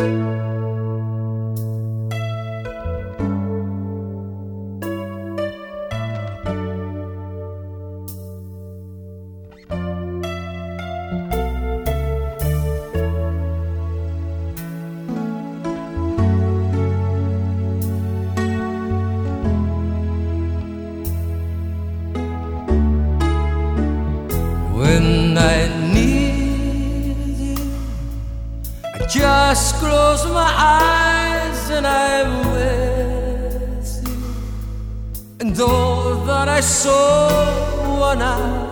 When I just close my eyes and I'm with you. And all that I saw wanna give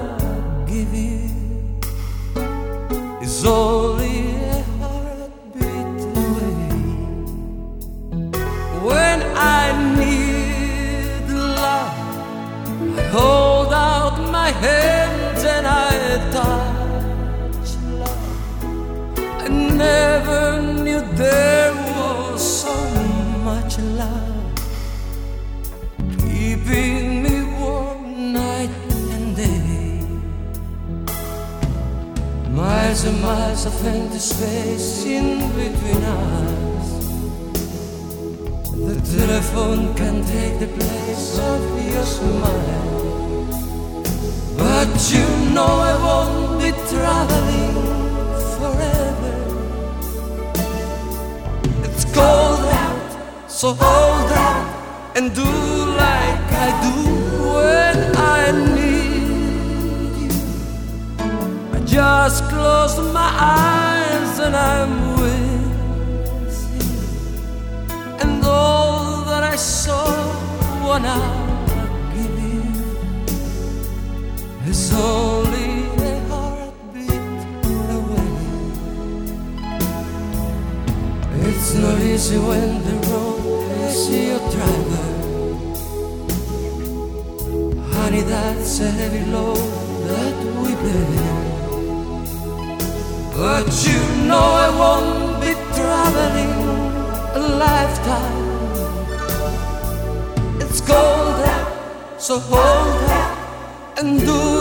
there was so much love keeping me warm night and day. Miles and miles of empty space in between us. The telephone can take the place of your smile. But you know so hold out and do like I do when I need you. I just close my eyes and I'm with you. And all that I saw when I give you is only a heartbeat away. It's not easy when the road is your driver. Honey, that's a heavy load that we bear. But you know I won't be traveling a lifetime. It's cold out, so hold out and do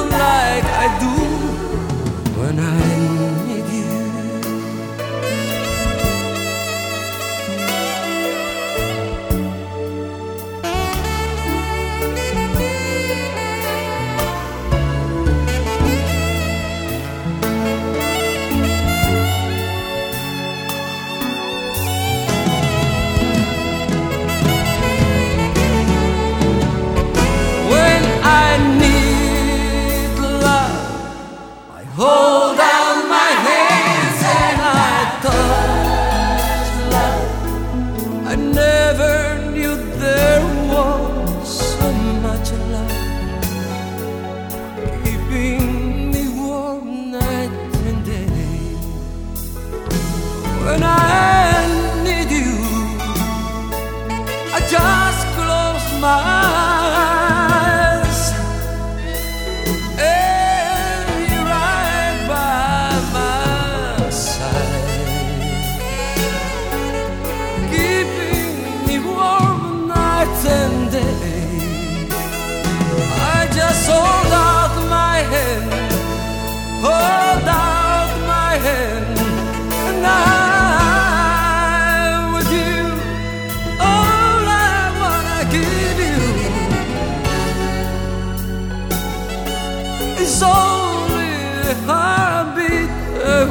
When I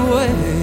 away